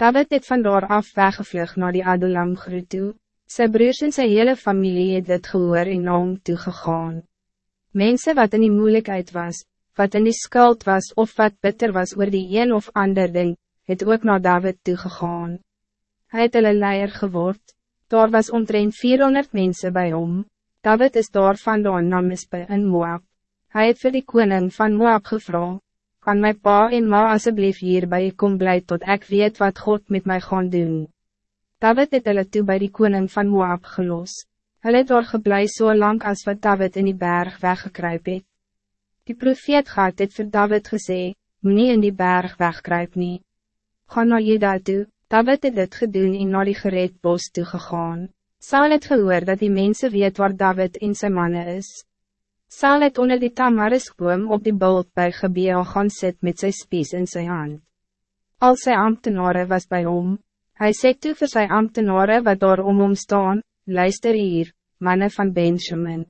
David het van daar af weggevlug naar die Adulam groe toe. Sy broers en sy hele familie het dit gehoor en na hom toegegaan. Mensen wat in die moeilijkheid was, wat in die skuld was of wat bitter was oor die een of ander ding, het ook naar David toegegaan. Hij het hulle leier geword, daar was omtrent 400 mensen bij hom. David is daar vandaan na Mispe in Moab. Hij het vir die koning van Moab gevra, kan my pa en ma asseblief hier bij je kom blij tot ik weet wat God met mij gaan doen. David het hulle toe by die koning van Moab gelos. Hulle het daar geblij so lang als wat David in die berg weggekruip het. Die profeet gaat het vir David gesê, moet in die berg wegkruip nie. Ga na Jeda toe, David het dit gedoen en na die gereed bos toe gegaan. Saul het gehoor dat die mensen weet waar David en zijn mannen is. Saul het onder die tamarisboom op die bulk bij Gebeel gaan sit met zijn spies in zijn hand. Al sy ambtenaren was bij hom. Hij sê toe vir sy ambtenaren wat daar om hom staan, luister hier, mannen van Benjamin.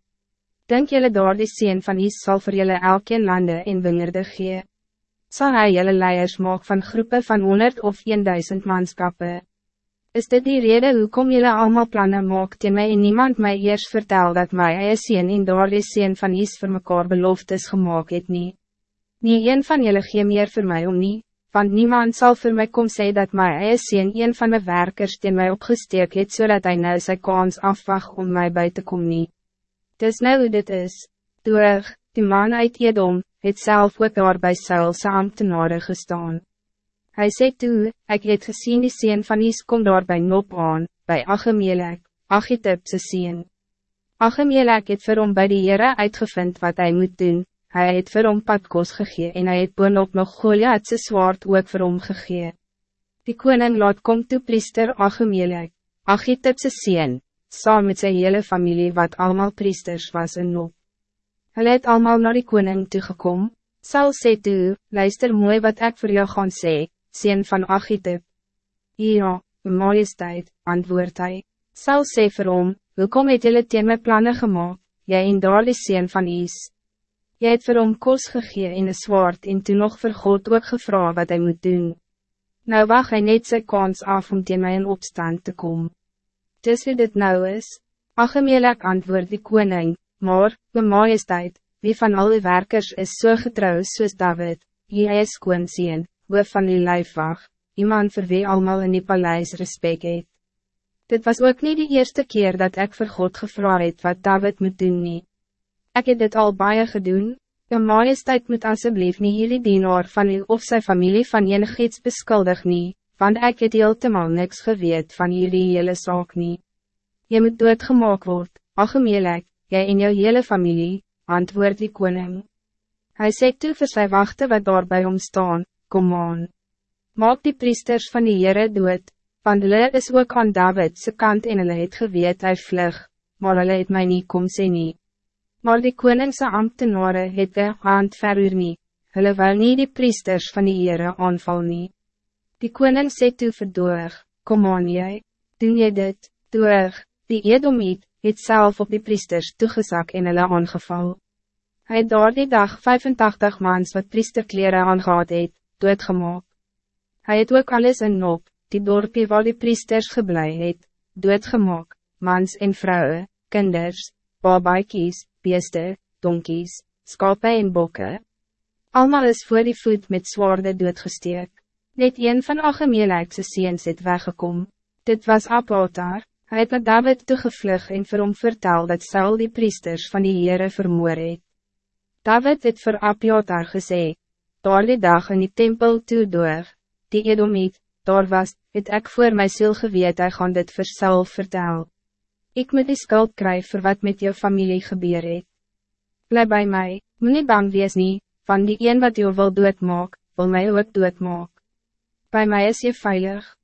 Denk jullie daar die sien van Is sal vir jylle elkeen lande en wingerde gee? Sal hy jylle leiers maak van groepen van 100 of 1000 manskappen? Is dit die reden hoe kom jullie allemaal plannen maak teen my en niemand mij eerst vertel dat my eie sien en daar die sien van iets voor mekaar beloftes gemaakt het nie? Nie een van jullie gee meer voor mij om nie, want niemand zal voor mij kom sê dat my eie sien een van mijn werkers teen my opgesteek het zodat hij nou sy kans afwacht om mij bij te komen. nie. Dis nou hoe dit is, Doeg, die man uit Edom, het self ook daar by Saul sy ambtenare gestaan. Hij zei toe, ik het gezien die sien van Is kom daar bij Nop aan, bij Achemelek, Achitepse sien. Achemelek het vir hom by die Heere uitgevind wat hij moet doen, hij het vir hom padkos gegee en hij het boonop nog Goliathse zwaard ook vir hom gegee. Die koning laat kom toe priester Achemelek, Achitepse sien, saam met zijn hele familie wat allemaal priesters was in Nop. Hij het allemaal naar die koning toegekom, Saul sê toe, luister mooi wat ik voor jou gaan zeggen sien van Achitep. Ja, majesteit, antwoord hij. Sal sê vir hom, hoekom het jylle teen my plannen gemaakt, jy en daar die sien van Is. Jy het vir hom kos gegee en een zwaard en toen nog vir God ook gevra wat hij moet doen. Nou wacht hij net sy kans af om teen my in opstand te komen. Dis wie dit nou is, Achemelek antwoord die koning, maar, de majesteit, wie van al die werkers is so getrouw soos David, jy is koon sien, hoof van die lijfwacht, iemand vir wie allemaal in die paleis respect het. Dit was ook niet de eerste keer dat ik voor God gevraagd het wat David moet doen nie. Ek het dit al baie gedoen, Je majesteit moet alsjeblieft niet jullie dienaar van u of zijn familie van enig iets beskuldig nie, want ik het heeltemal niks geweet van jullie hele zaak nie. Je moet doodgemaak word, algemeenlijk, jij en jou hele familie, antwoord die koning. Hij sê toe vir sy wachte wat daar bij hom staan, kom aan. Maak die priesters van die Heere dood, want hulle is ook aan Davidse kant en hulle het geweet hy vlug, maar hulle het my nie kom sê nie. Maar die koningse ambtenare het de hand verhuur nie, hulle wil nie die priesters van die Heere aanval nie. Die koning sê toe verdoog, kom aan jy, doen jy dit, doog, die Edomiet, het zelf op die priesters toegezak en hulle aangeval. Hij het daar die dag 85 mans wat priesterkleren aangehad het, doodgemaak. Hij het ook alles in Nop, die dorpie waar die priesters geblei het, doodgemaak, mans en vrouwen, kinders, babaikies, beeste, donkies, skape en bokke. Almal is voor die voet met zwaarde doodgesteek. Net een van Achemelekse seens het weggekom. Dit was Apotar, hij het met David toegevlug en vir hom vertel dat Saul die priesters van die Heere vermoor het. David het vir Apotar gezegd, daar die dag in die tempel toe door, die Edomiet, daar was, het ek voor my ziel geweet, hy gaan dit vir Saul vertel. Ik moet die skuld kry vir wat met jou familie gebeur het. Bly by my, moet nie bang wees nie, van die een wat jou wil doodmaak, wil my ook doodmaak. Bij mij is je veilig.